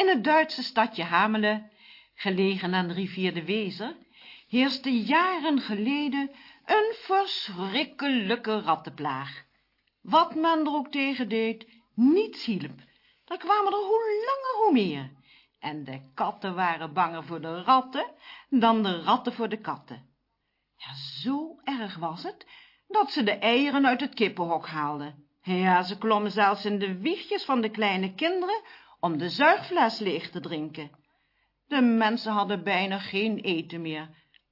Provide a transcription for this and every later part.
In het Duitse stadje Hamelen, gelegen aan de rivier de Wezer, heerste jaren geleden een verschrikkelijke rattenplaag. Wat men er ook tegen deed, niets hielp. Er kwamen er hoe langer hoe meer. En de katten waren banger voor de ratten dan de ratten voor de katten. Ja, zo erg was het, dat ze de eieren uit het kippenhok haalden. Ja, ze klommen zelfs in de wiegjes van de kleine kinderen om de zuigfles leeg te drinken. De mensen hadden bijna geen eten meer.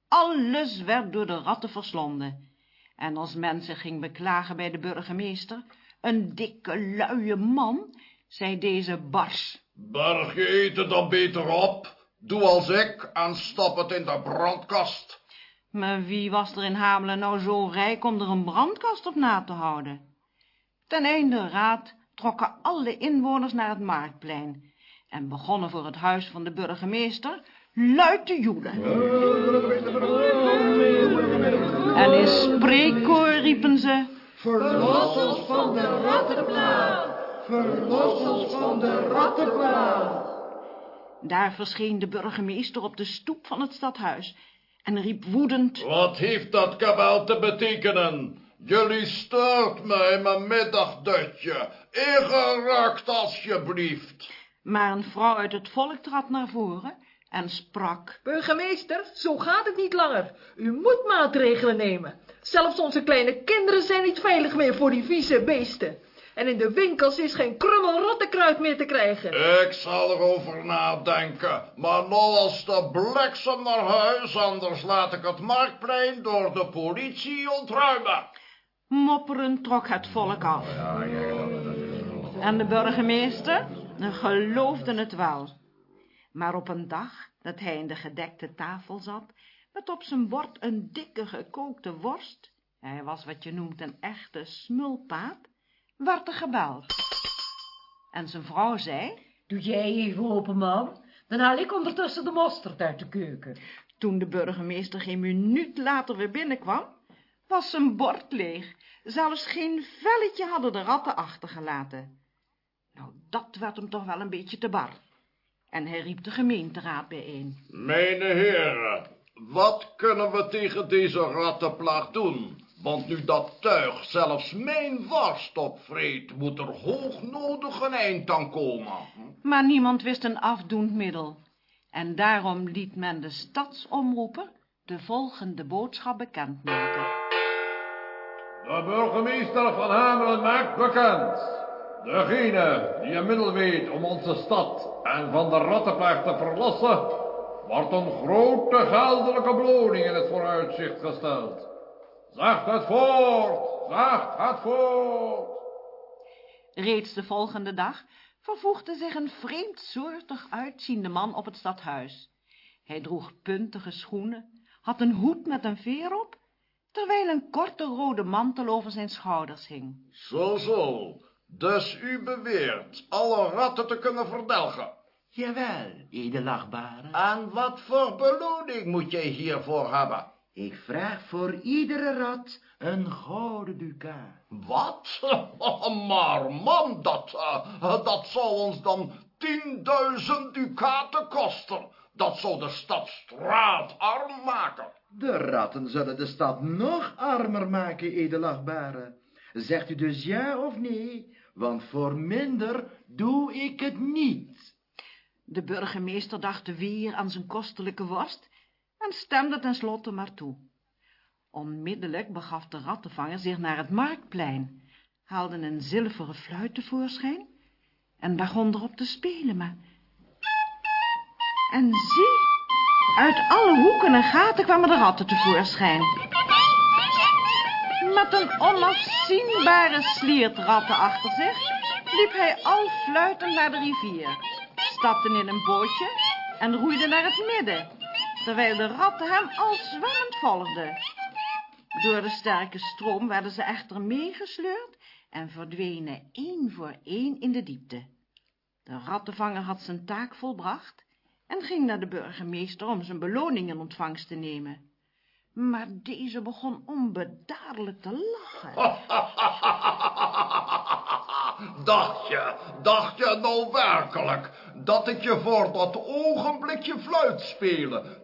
Alles werd door de ratten verslonden. En als mensen ging beklagen bij de burgemeester, een dikke, luie man, zei deze bars. Berg je eten dan beter op. Doe als ik en stap het in de brandkast. Maar wie was er in Hamelen nou zo rijk om er een brandkast op na te houden? Ten einde raad trokken alle inwoners naar het marktplein en begonnen voor het huis van de burgemeester luid te joelen. En in spreekkoor riepen ze... Verlos ons van de rattenplaag! Verlos ons van de rattenplaag! Daar verscheen de burgemeester op de stoep van het stadhuis en riep woedend... Wat heeft dat kabel te betekenen? Jullie stoort mij mijn middagdutje. Ingerakt alsjeblieft. Maar een vrouw uit het volk trad naar voren en sprak. Burgemeester, zo gaat het niet langer. U moet maatregelen nemen. Zelfs onze kleine kinderen zijn niet veilig meer voor die vieze beesten. En in de winkels is geen krummel rottenkruid meer te krijgen. Ik zal erover nadenken. Maar nou als de bliksem naar huis, anders laat ik het marktplein door de politie ontruimen. Mopperend trok het volk af. En de burgemeester geloofde het wel. Maar op een dag dat hij in de gedekte tafel zat, met op zijn bord een dikke gekookte worst, hij was wat je noemt een echte smulpaap, werd er gebeld. En zijn vrouw zei, Doe jij even open, man. Dan haal ik ondertussen de mosterd uit de keuken. toen de burgemeester geen minuut later weer binnenkwam, was zijn bord leeg. Zelfs geen velletje hadden de ratten achtergelaten. Nou, dat werd hem toch wel een beetje te bar. En hij riep de gemeenteraad bijeen. Mijn heren, wat kunnen we tegen deze rattenplaag doen? Want nu dat tuig zelfs mijn worst opvreet, moet er hoognodig een eind aan komen. Maar niemand wist een afdoend middel. En daarom liet men de stadsomroeper de volgende boodschap bekendmaken. De burgemeester van Hamelen maakt bekend. Degene die een middel weet om onze stad en van de rattenplaag te verlossen, wordt een grote geldelijke beloning in het vooruitzicht gesteld. Zacht het voort, zacht het voort. Reeds de volgende dag vervoegde zich een vreemdsoortig uitziende man op het stadhuis. Hij droeg puntige schoenen, had een hoed met een veer op, terwijl een korte rode mantel over zijn schouders hing. Zo, zo. Dus u beweert alle ratten te kunnen verdelgen. Jawel, edelachtbare. En wat voor beloning moet jij hiervoor hebben? Ik vraag voor iedere rat een gouden ducaat. Wat? maar man, dat, eh, dat zal ons dan tienduizend ducaten kosten. Dat zou de stad straatarm maken. De ratten zullen de stad nog armer maken, edelachtbare. Zegt u dus ja of nee? Want voor minder doe ik het niet. De burgemeester dacht weer aan zijn kostelijke worst en stemde tenslotte maar toe. Onmiddellijk begaf de rattenvanger zich naar het marktplein, haalde een zilveren fluit tevoorschijn en begon erop te spelen, maar... En zie, uit alle hoeken en gaten kwamen de ratten tevoorschijn. Met een onafzienbare sliert ratten achter zich, liep hij al fluitend naar de rivier, stapte in een bootje en roeide naar het midden, terwijl de ratten hem al zwemmend volgden. Door de sterke stroom werden ze echter meegesleurd en verdwenen één voor één in de diepte. De rattenvanger had zijn taak volbracht en ging naar de burgemeester om zijn beloning in ontvangst te nemen. Maar deze begon onbedaarlijk te lachen. dacht je, dacht je nou werkelijk dat ik je voor dat ogenblikje fluit spelen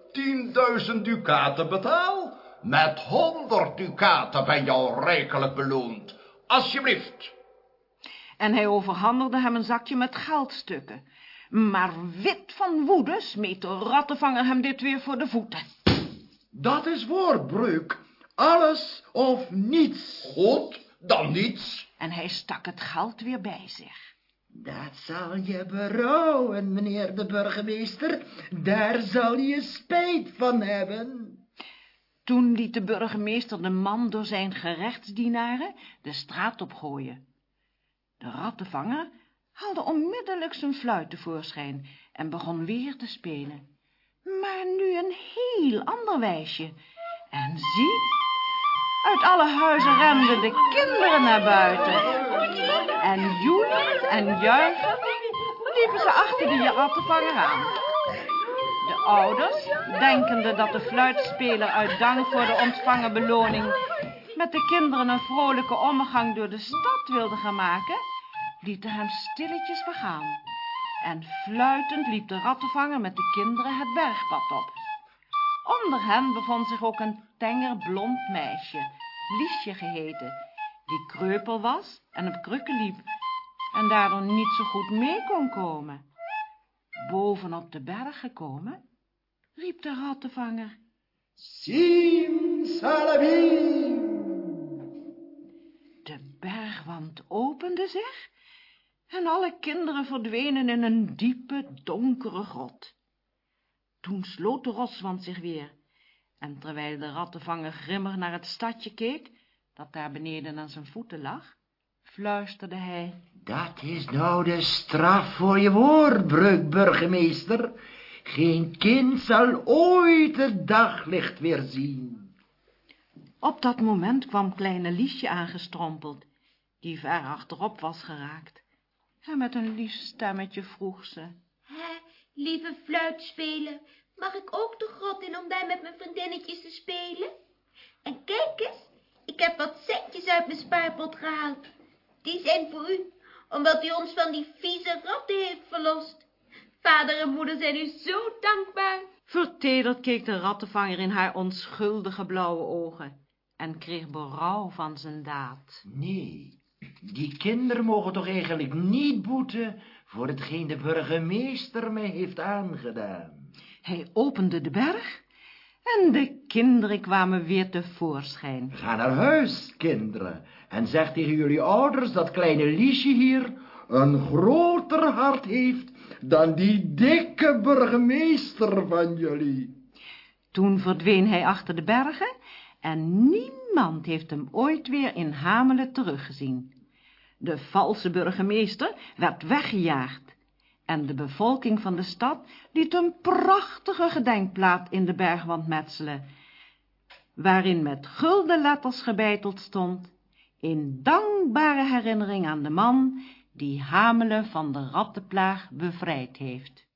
10.000 ducaten betaal? Met 100 ducaten ben je al rijkelijk beloond. Alsjeblieft. En hij overhandigde hem een zakje met geldstukken. Maar wit van woede smeet de rattenvanger hem dit weer voor de voeten. Dat is woordbreuk. Alles of niets. Goed, dan niets. En hij stak het geld weer bij zich. Dat zal je berouwen, meneer de burgemeester. Daar zal je spijt van hebben. Toen liet de burgemeester de man door zijn gerechtsdienaren de straat opgooien. De rattenvanger haalde onmiddellijk zijn fluit tevoorschijn en begon weer te spelen. Maar nu een heel ander wijsje. En zie, uit alle huizen renden de kinderen naar buiten. En joelend en juichend liepen ze achter de rattenvanger aan. De ouders, denkende dat de fluitspeler uit dank voor de ontvangen beloning met de kinderen een vrolijke omgang door de stad wilde gaan maken, lieten hem stilletjes begaan. En fluitend liep de rattenvanger met de kinderen het bergpad op. Onder hen bevond zich ook een tenger blond meisje, Liesje geheten, die kreupel was en op krukken liep en daardoor niet zo goed mee kon komen. Bovenop de berg gekomen, riep de rattenvanger. Simsalabim. De bergwand opende zich en alle kinderen verdwenen in een diepe, donkere grot. Toen sloot de roswand zich weer, en terwijl de rattenvanger grimmig naar het stadje keek, dat daar beneden aan zijn voeten lag, fluisterde hij, Dat is nou de straf voor je woordbreuk, burgemeester. Geen kind zal ooit het daglicht weer zien. Op dat moment kwam kleine Liesje aangestrompeld, die ver achterop was geraakt. En met een lief stemmetje vroeg ze, Hè, lieve fluitspeler, mag ik ook de grot in om daar met mijn vriendinnetjes te spelen? En kijk eens, ik heb wat centjes uit mijn spaarpot gehaald. Die zijn voor u, omdat u ons van die vieze ratten heeft verlost. Vader en moeder zijn u zo dankbaar. Vertederd keek de rattenvanger in haar onschuldige blauwe ogen en kreeg berouw van zijn daad. Nee, die kinderen mogen toch eigenlijk niet boeten voor hetgeen de burgemeester mij heeft aangedaan. Hij opende de berg en de kinderen kwamen weer tevoorschijn. Ga naar huis, kinderen, en zeg tegen jullie ouders dat kleine Liesje hier een groter hart heeft dan die dikke burgemeester van jullie. Toen verdween hij achter de bergen en niemand heeft hem ooit weer in Hamelen teruggezien. De valse burgemeester werd weggejaagd en de bevolking van de stad liet een prachtige gedenkplaat in de bergwand metselen, waarin met gulden letters gebeiteld stond, in dankbare herinnering aan de man die Hamelen van de rattenplaag bevrijd heeft.